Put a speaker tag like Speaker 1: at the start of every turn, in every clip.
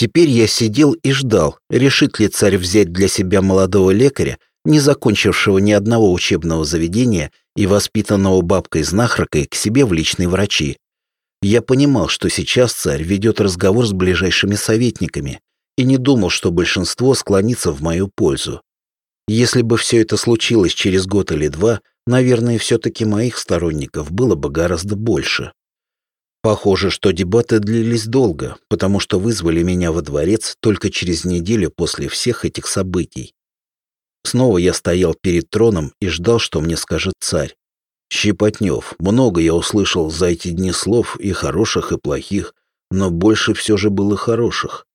Speaker 1: Теперь я сидел и ждал, решит ли царь взять для себя молодого лекаря, не закончившего ни одного учебного заведения и воспитанного бабкой-знахаркой к себе в личные врачи. Я понимал, что сейчас царь ведет разговор с ближайшими советниками и не думал, что большинство склонится в мою пользу. Если бы все это случилось через год или два, наверное, все-таки моих сторонников было бы гораздо больше. Похоже, что дебаты длились долго, потому что вызвали меня во дворец только через неделю после всех этих событий. Снова я стоял перед троном и ждал, что мне скажет царь. Щепотнев, много я услышал за эти дни слов, и хороших, и плохих, но больше все же было хороших.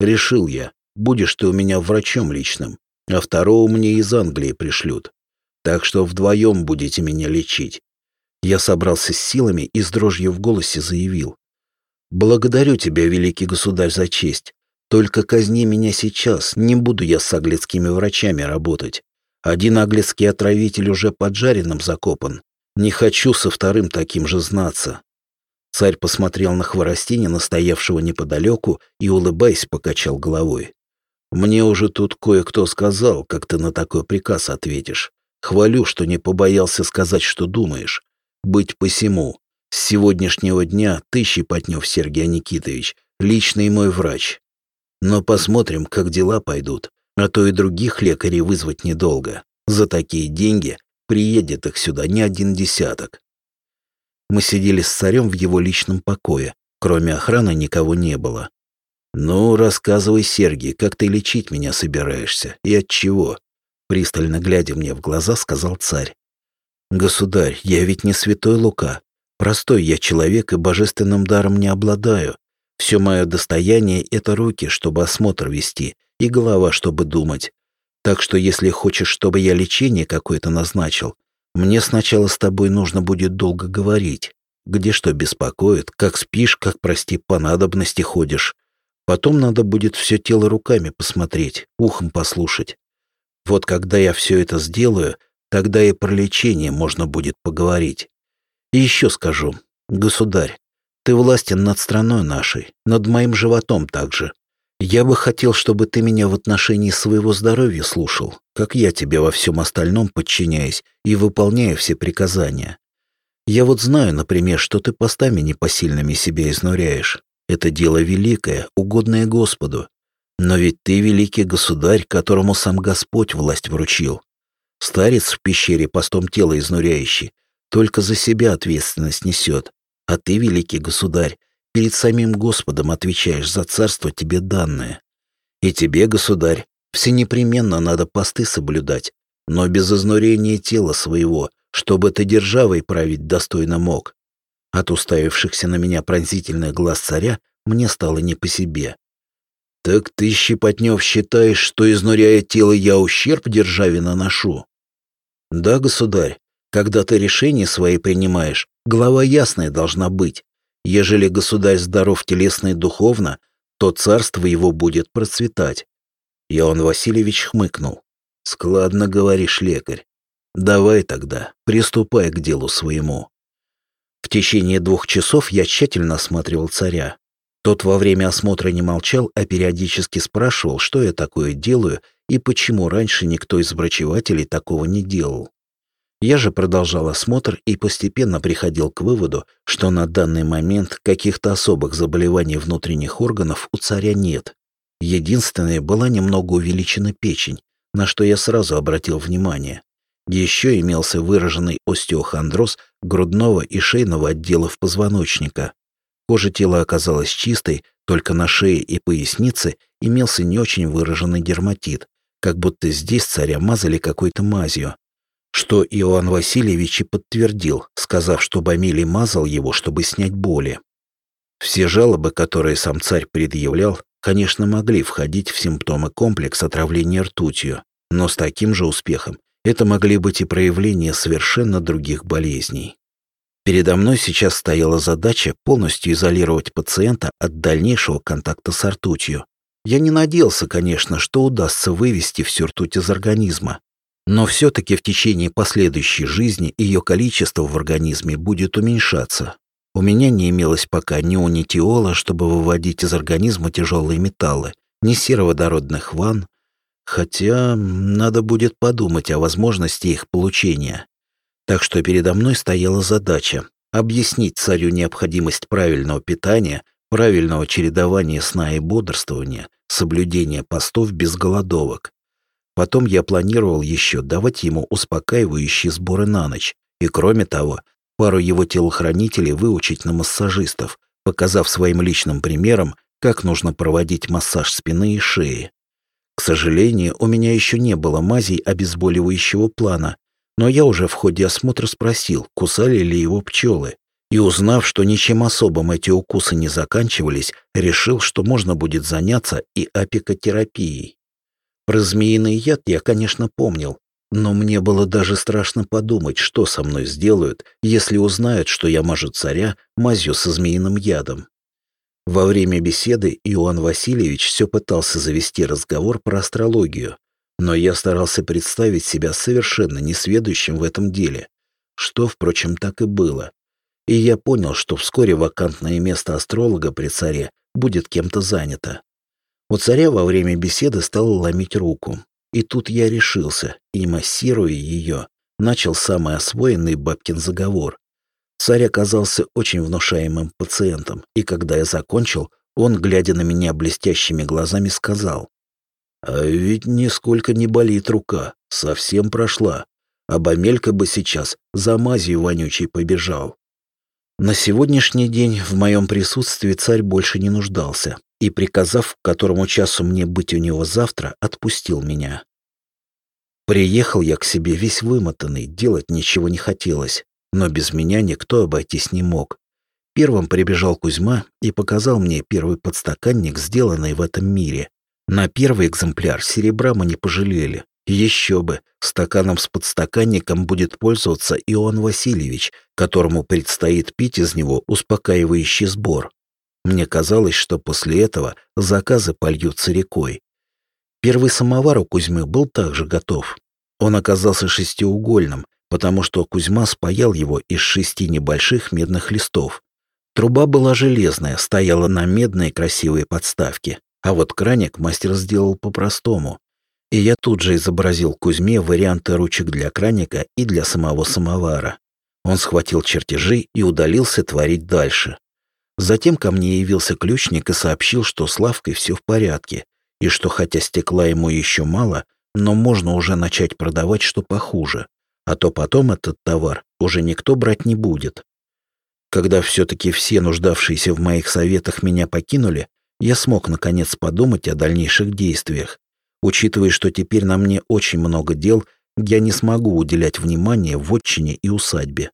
Speaker 1: Решил я, будешь ты у меня врачом личным, а второго мне из Англии пришлют. Так что вдвоем будете меня лечить. Я собрался с силами и с дрожью в голосе заявил. «Благодарю тебя, великий государь, за честь. Только казни меня сейчас, не буду я с аглицкими врачами работать. Один аглицкий отравитель уже поджаренным закопан. Не хочу со вторым таким же знаться». Царь посмотрел на Хворостинина, стоявшего неподалеку, и, улыбаясь, покачал головой. «Мне уже тут кое-кто сказал, как ты на такой приказ ответишь. Хвалю, что не побоялся сказать, что думаешь. Быть посему. С сегодняшнего дня ты, Щепотнев Сергей Никитович, личный мой врач. Но посмотрим, как дела пойдут, а то и других лекарей вызвать недолго. За такие деньги приедет их сюда не один десяток. Мы сидели с царем в его личном покое. Кроме охраны никого не было. «Ну, рассказывай, Сергей, как ты лечить меня собираешься и от чего?» Пристально глядя мне в глаза, сказал царь. «Государь, я ведь не святой Лука. Простой я человек и божественным даром не обладаю. Все мое достояние — это руки, чтобы осмотр вести, и голова, чтобы думать. Так что если хочешь, чтобы я лечение какое-то назначил, мне сначала с тобой нужно будет долго говорить. Где что беспокоит, как спишь, как, прости, по надобности ходишь. Потом надо будет все тело руками посмотреть, ухом послушать. Вот когда я все это сделаю, Тогда и про лечение можно будет поговорить. И еще скажу, государь, ты властен над страной нашей, над моим животом также. Я бы хотел, чтобы ты меня в отношении своего здоровья слушал, как я тебе во всем остальном подчиняюсь и выполняю все приказания. Я вот знаю, например, что ты постами непосильными себя изнуряешь. Это дело великое, угодное Господу. Но ведь ты великий государь, которому сам Господь власть вручил. Старец в пещере постом тела изнуряющий только за себя ответственность несет, а ты, великий государь, перед самим Господом отвечаешь за царство тебе данное. И тебе, государь, все непременно надо посты соблюдать, но без изнурения тела своего, чтобы ты державой править достойно мог. От уставившихся на меня пронзительных глаз царя мне стало не по себе. «Так ты, Щепотнев, считаешь, что, изнуряя тело, я ущерб державе наношу?» Да, государь, когда ты решения свои принимаешь, голова ясная должна быть. Ежели государь здоров телесно и духовно, то царство его будет процветать. Иоанн Васильевич хмыкнул. «Складно говоришь, лекарь. Давай тогда, приступай к делу своему». В течение двух часов я тщательно осматривал царя. Тот во время осмотра не молчал, а периодически спрашивал, что я такое делаю и почему раньше никто из врачевателей такого не делал. Я же продолжал осмотр и постепенно приходил к выводу, что на данный момент каких-то особых заболеваний внутренних органов у царя нет. Единственное, была немного увеличена печень, на что я сразу обратил внимание. Еще имелся выраженный остеохондроз грудного и шейного отделов позвоночника. Кожа тела оказалась чистой, только на шее и пояснице имелся не очень выраженный дерматит, как будто здесь царя мазали какой-то мазью. Что Иоанн Васильевич и подтвердил, сказав, что Бамилий мазал его, чтобы снять боли. Все жалобы, которые сам царь предъявлял, конечно, могли входить в симптомы комплекса отравления ртутью, но с таким же успехом это могли быть и проявления совершенно других болезней. Передо мной сейчас стояла задача полностью изолировать пациента от дальнейшего контакта с ртутью, я не надеялся, конечно, что удастся вывести всю ртуть из организма, но все-таки в течение последующей жизни ее количество в организме будет уменьшаться. У меня не имелось пока ни унитиола, чтобы выводить из организма тяжелые металлы, ни сероводородных ванн, хотя надо будет подумать о возможности их получения. Так что передо мной стояла задача объяснить царю необходимость правильного питания, правильного чередования сна и бодрствования, соблюдения постов без голодовок. Потом я планировал еще давать ему успокаивающие сборы на ночь, и кроме того, пару его телохранителей выучить на массажистов, показав своим личным примером, как нужно проводить массаж спины и шеи. К сожалению, у меня еще не было мазей обезболивающего плана, но я уже в ходе осмотра спросил, кусали ли его пчелы, и узнав, что ничем особым эти укусы не заканчивались, решил, что можно будет заняться и апикотерапией. Про змеиный яд я, конечно, помнил, но мне было даже страшно подумать, что со мной сделают, если узнают, что я мажу царя мазью со змеиным ядом. Во время беседы Иоанн Васильевич все пытался завести разговор про астрологию, но я старался представить себя совершенно несведущим в этом деле, что, впрочем, так и было. И я понял, что вскоре вакантное место астролога при царе будет кем-то занято. У царя во время беседы стало ломить руку. И тут я решился, и, массируя ее, начал самый освоенный бабкин заговор. Царь оказался очень внушаемым пациентом, и когда я закончил, он, глядя на меня блестящими глазами, сказал, «А ведь нисколько не болит рука, совсем прошла. А Бамелька бы сейчас за мазью вонючей побежал». На сегодняшний день в моем присутствии царь больше не нуждался и, приказав, к которому часу мне быть у него завтра, отпустил меня. Приехал я к себе весь вымотанный, делать ничего не хотелось, но без меня никто обойтись не мог. Первым прибежал Кузьма и показал мне первый подстаканник, сделанный в этом мире. На первый экземпляр серебра мы не пожалели. Еще бы, стаканом с подстаканником будет пользоваться Иоанн Васильевич, которому предстоит пить из него успокаивающий сбор. Мне казалось, что после этого заказы польются рекой. Первый самовар у Кузьмы был также готов. Он оказался шестиугольным, потому что Кузьма спаял его из шести небольших медных листов. Труба была железная, стояла на медной красивой подставке, а вот краник мастер сделал по-простому. И я тут же изобразил Кузьме варианты ручек для краника и для самого самовара. Он схватил чертежи и удалился творить дальше. Затем ко мне явился ключник и сообщил, что с лавкой все в порядке, и что хотя стекла ему еще мало, но можно уже начать продавать что похуже, а то потом этот товар уже никто брать не будет. Когда все-таки все нуждавшиеся в моих советах меня покинули, я смог наконец подумать о дальнейших действиях. Учитывая, что теперь на мне очень много дел, я не смогу уделять внимание в отчине и усадьбе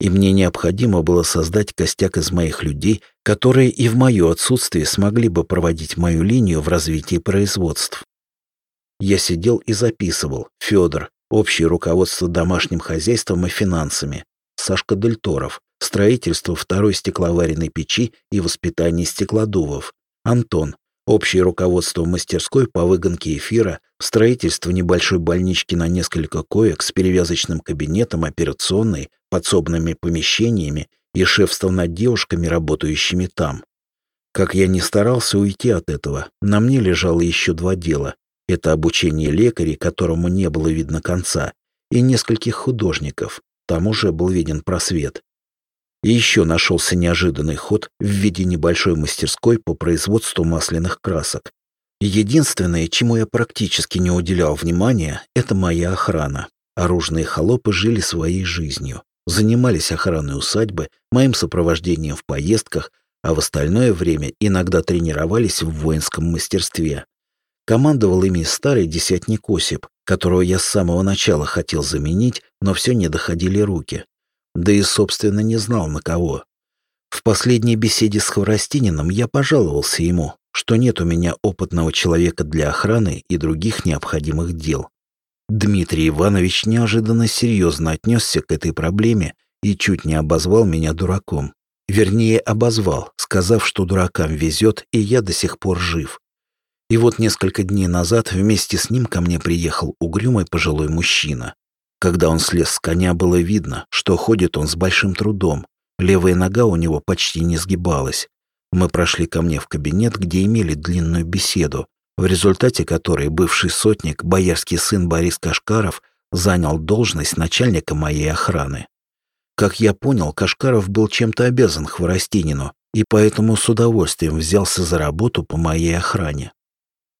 Speaker 1: и мне необходимо было создать костяк из моих людей, которые и в мое отсутствие смогли бы проводить мою линию в развитии производств. Я сидел и записывал. Федор, общее руководство домашним хозяйством и финансами. Сашка Дельторов, строительство второй стекловаренной печи и воспитание стеклодувов. Антон, общее руководство мастерской по выгонке эфира, строительство небольшой больнички на несколько коек с перевязочным кабинетом, операционной, подсобными помещениями и шефство над девушками, работающими там. Как я не старался уйти от этого, на мне лежало еще два дела. Это обучение лекарей, которому не было видно конца, и нескольких художников, там уже был виден просвет. И еще нашелся неожиданный ход в виде небольшой мастерской по производству масляных красок. Единственное, чему я практически не уделял внимания, это моя охрана. Оружные холопы жили своей жизнью занимались охраной усадьбы, моим сопровождением в поездках, а в остальное время иногда тренировались в воинском мастерстве. Командовал ими старый десятник Осип, которого я с самого начала хотел заменить, но все не доходили руки. Да и, собственно, не знал на кого. В последней беседе с Хворостининым я пожаловался ему, что нет у меня опытного человека для охраны и других необходимых дел. Дмитрий Иванович неожиданно серьезно отнесся к этой проблеме и чуть не обозвал меня дураком. Вернее, обозвал, сказав, что дуракам везет, и я до сих пор жив. И вот несколько дней назад вместе с ним ко мне приехал угрюмый пожилой мужчина. Когда он слез с коня, было видно, что ходит он с большим трудом. Левая нога у него почти не сгибалась. Мы прошли ко мне в кабинет, где имели длинную беседу, в результате которой бывший сотник, боярский сын Борис Кашкаров, занял должность начальника моей охраны. Как я понял, Кашкаров был чем-то обязан Хворостинину, и поэтому с удовольствием взялся за работу по моей охране.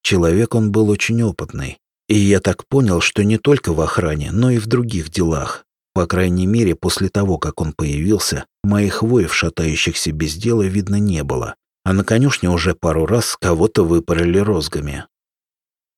Speaker 1: Человек он был очень опытный, и я так понял, что не только в охране, но и в других делах. По крайней мере, после того, как он появился, моих воев, шатающихся без дела, видно не было. А на конюшне уже пару раз кого-то выпороли розгами.